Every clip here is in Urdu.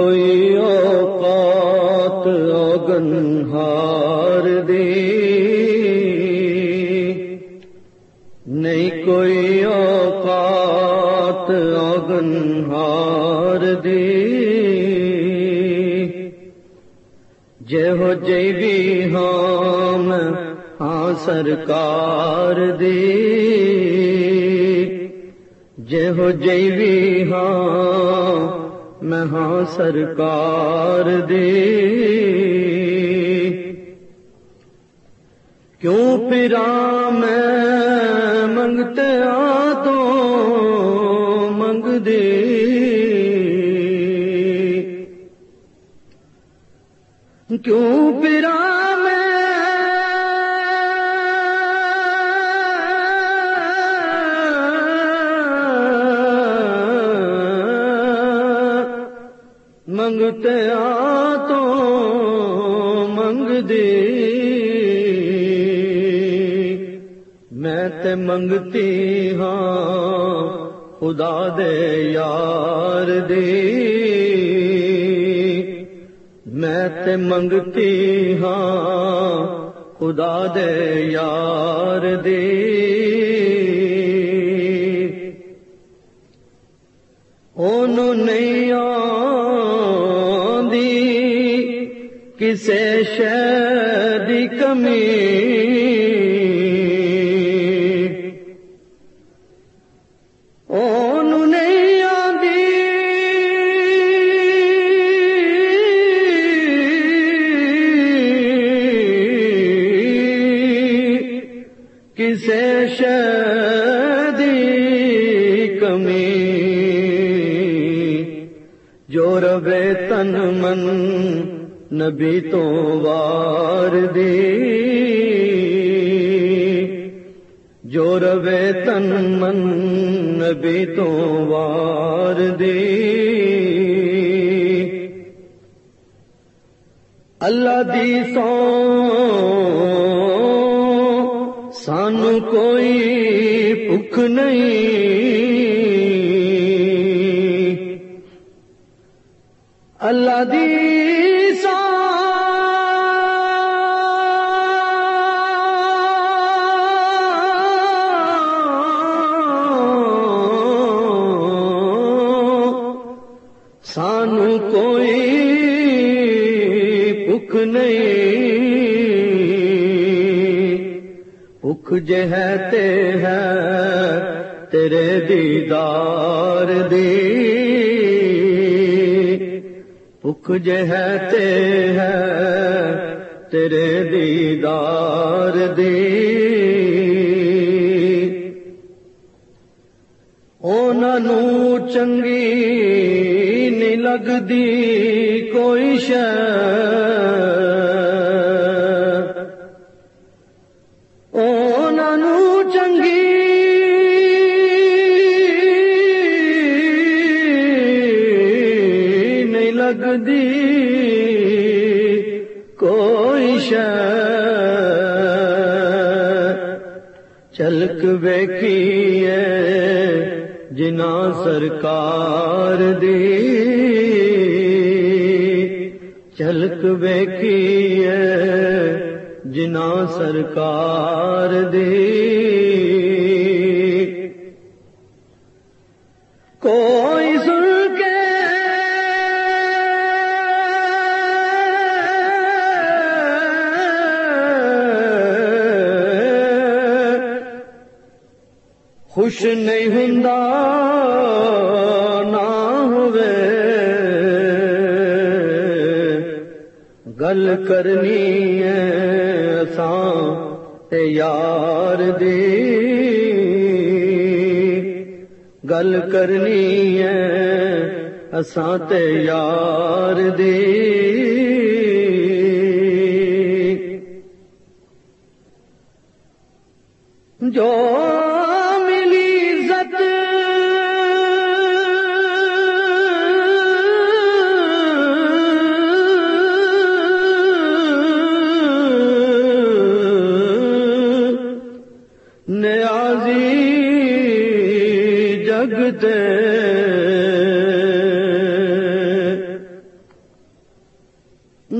کوئی اوقات اوگن ہار دی۔ نہیں کوئی اوقات اوگن ہار دی۔ جے ہو جی بھی ہاں ہاں سرکار دی۔ جے ہو جی بھی ہاں میں ہاں سرکار دے کیوں پھرا میں منگتے آ تو منگ دے کیوں پھرا منگتے آ تو منگ دی۔ میں تے منگتی ہاں خدا دے یار دی۔ میں تے منگتی ہاں خدا دے یار دی۔ انہوں نہیں کسے شہد کمی اون نہیں آدھی۔ کسے شہد کمی جو ربے تن من نبی تو وار دی۔ جو روے تن من نبی تو وار دی۔ اللہ دی سو۔ سان کوئی بھوک نہیں۔ اللہ دی جے ہے تے ہے تیرے دیدار دی۔ بھوک ہے تے ہے تیرے دیدار دی۔ انہوں چنگی نہیں لگتی کوئی شہ چلک ویکھی جنا سرکار دی۔ چلک ویکھی جنا سرکار دی۔ خوش نہیں ہوں نہ ہوئے۔ گل کرنی ہے تے یار دی۔ گل کرنی ہے تے یار دی۔ جو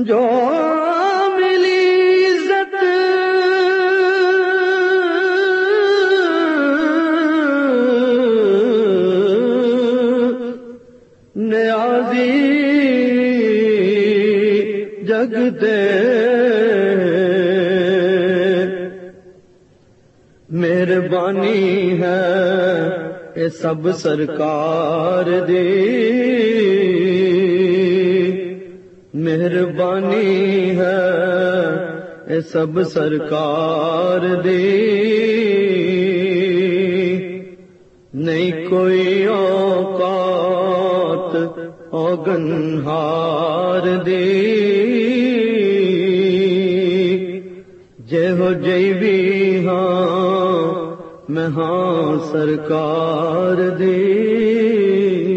جو ملی عزت۔ نیازی جگتے۔ مہربانی ہے اے سب سرکار دی۔ مہربانی ہے اے سب سرکار دی۔ نہیں کوئی اوقات اوگنہار دی۔ جے ہو جئی بھی ہاں میں ہاں سرکار دی۔